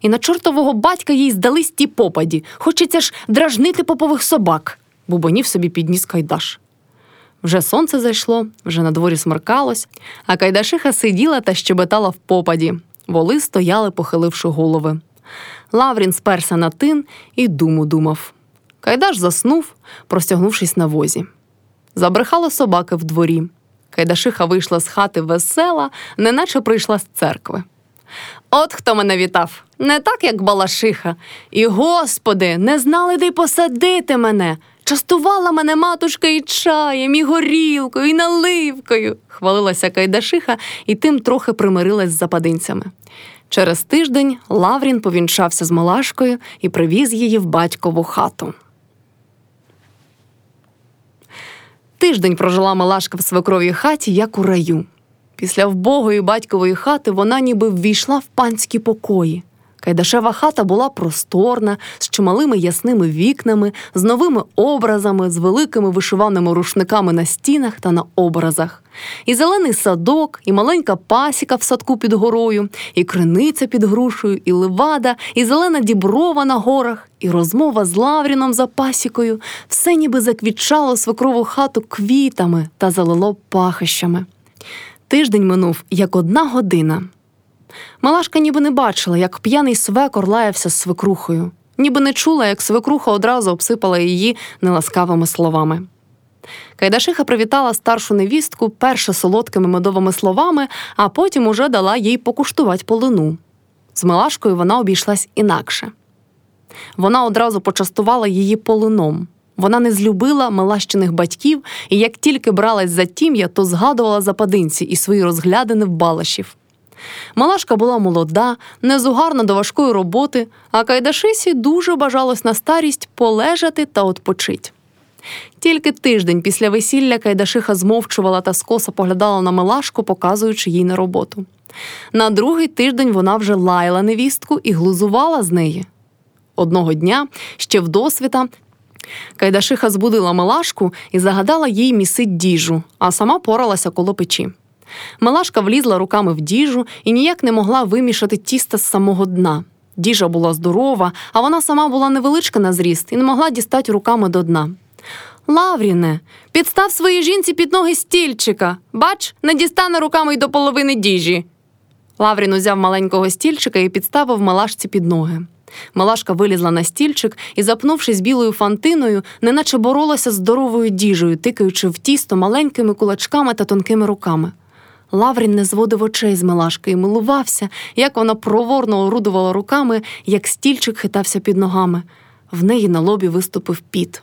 І на чортового батька їй здались ті попаді. Хочеться ж дражнити попових собак, бубонів собі підніс Кайдаш. Вже сонце зайшло, вже на дворі смеркалось, а Кайдашиха сиділа та щебетала в попаді. Воли стояли, похиливши голови. Лаврін сперся на тин і думу думав. Кайдаш заснув, простягнувшись на возі. Забрехали собаки в дворі. Кайдашиха вийшла з хати весела, неначе прийшла з церкви. От хто мене вітав, не так, як Балашиха. І, господи, не знали, де й посадити мене. Частувала мене матушка і чаєм, і горілкою, і наливкою, хвалилася Кайдашиха і тим трохи примирилась з западинцями. Через тиждень Лаврін повінчався з Малашкою і привіз її в батькову хату. Тиждень прожила Малашка в свекровій хаті, як у раю. Після вбогої батькової хати вона ніби ввійшла в панські покої. Кайдашева хата була просторна, з чималими ясними вікнами, з новими образами, з великими вишиваними рушниками на стінах та на образах. І зелений садок, і маленька пасіка в садку під горою, і криниця під грушею, і левада, і зелена діброва на горах, і розмова з Лавріном за пасікою все ніби заквітчало свекрову хату квітами та залило пахощами. Тиждень минув як одна година. Малашка ніби не бачила, як п'яний свекор лаявся з свекрухою, ніби не чула, як свекруха одразу обсипала її неласкавими словами. Кайдашиха привітала старшу невістку перше солодкими медовими словами, а потім уже дала їй покуштувати полину. З Малашкою вона обійшлась інакше. Вона одразу почастувала її полином. Вона не злюбила милащиних батьків і як тільки бралась за тім'я, то згадувала западинці і свої розглядини в балашів. Малашка була молода, незугарна до важкої роботи, а Кайдашисі дуже бажалось на старість полежати та отпочить. Тільки тиждень після весілля Кайдашиха змовчувала та скоса поглядала на Милашку, показуючи їй на роботу. На другий тиждень вона вже лаяла невістку і глузувала з неї. Одного дня, ще в досвіта, Кайдашиха збудила Милашку і загадала їй місить діжу, а сама поралася коло печі. Милашка влізла руками в діжу і ніяк не могла вимішати тіста з самого дна. Діжа була здорова, а вона сама була невеличка на зріст і не могла дістати руками до дна. Лавріне, підстав своїй жінці під ноги стільчика. Бач, не дістане руками й до половини діжі. Лаврін узяв маленького стільчика і підставив малашці під ноги. Малашка вилізла на стільчик і, запнувшись білою фантиною, неначе боролася з здоровою діжею, тикаючи в тісто маленькими кулачками та тонкими руками. Лаврін не зводив очей з Милашки і милувався, як вона проворно орудувала руками, як стільчик хитався під ногами. В неї на лобі виступив піт.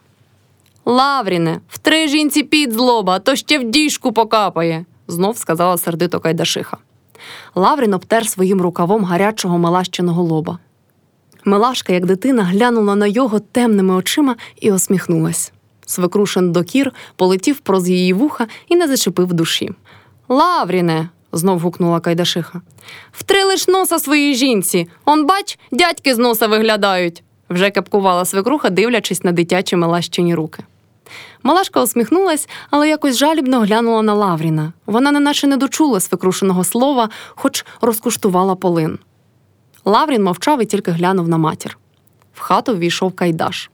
Лавріне, втри жінці під з лоба, то ще в діжку покапає, знов сказала сердито Кайдашиха. Лаврін обтер своїм рукавом гарячого малащеного лоба. Милашка, як дитина, глянула на його темними очима і осміхнулась. Свекрушин докір полетів проз її вуха і не зачепив душі. Лавріне, знов гукнула Кайдашиха. Втри лиш носа своїй жінці. Он, бач, дядьки з носа виглядають, вже кепкувала свекруха, дивлячись на дитячі милащені руки. Малашка усміхнулась, але якось жалібно глянула на Лавріна. Вона неначе не дочула свекрушеного слова, хоч розкуштувала полин. Лаврін мовчав і тільки глянув на матір. В хату ввійшов Кайдаш.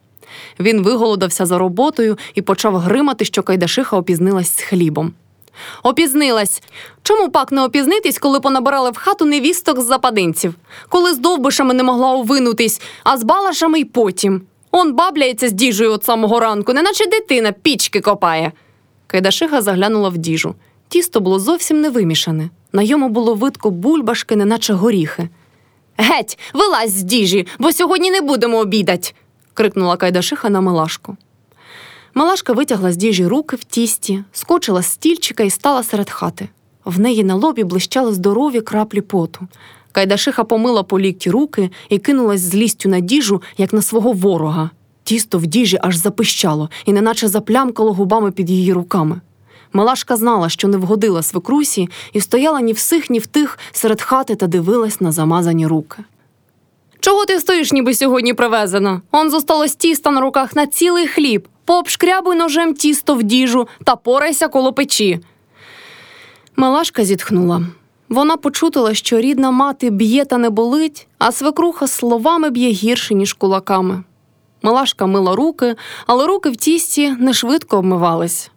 Він виголодався за роботою і почав гримати, що Кайдашиха опізнилась з хлібом. Опізнилась. Чому пак не опізнитись, коли понабирали в хату невісток з западинців, коли з довбишами не могла увинутись, а з балашами й потім. Он бабляється з діжею от самого ранку, неначе дитина пічки копає. Кайдашиха заглянула в діжу. Тісто було зовсім не вимішане. На йому було видко бульбашки, неначе горіхи. Геть, вилазь з діжі, бо сьогодні не будемо обідать. крикнула Кайдашиха на Милашку. Малашка витягла з діжі руки в тісті, скочила з стільчика і стала серед хати. В неї на лобі блищали здорові краплі поту. Кайдашиха помила по лікті руки і кинулась з лістю на діжу, як на свого ворога. Тісто в діжі аж запищало і неначе заплямкало губами під її руками. Малашка знала, що не вгодила свекрусі, і стояла ні в сих, ні в тих серед хати та дивилась на замазані руки. Чого ти стоїш, ніби сьогодні привезена? Он зосталось тіста на руках на цілий хліб. Пообшкрябуй ножем тісто в діжу та порайся коло печі. Малашка зітхнула. Вона почутила, що рідна мати б'є та не болить, а свекруха словами б'є гірше, ніж кулаками. Милашка мила руки, але руки в тісті не швидко обмивались.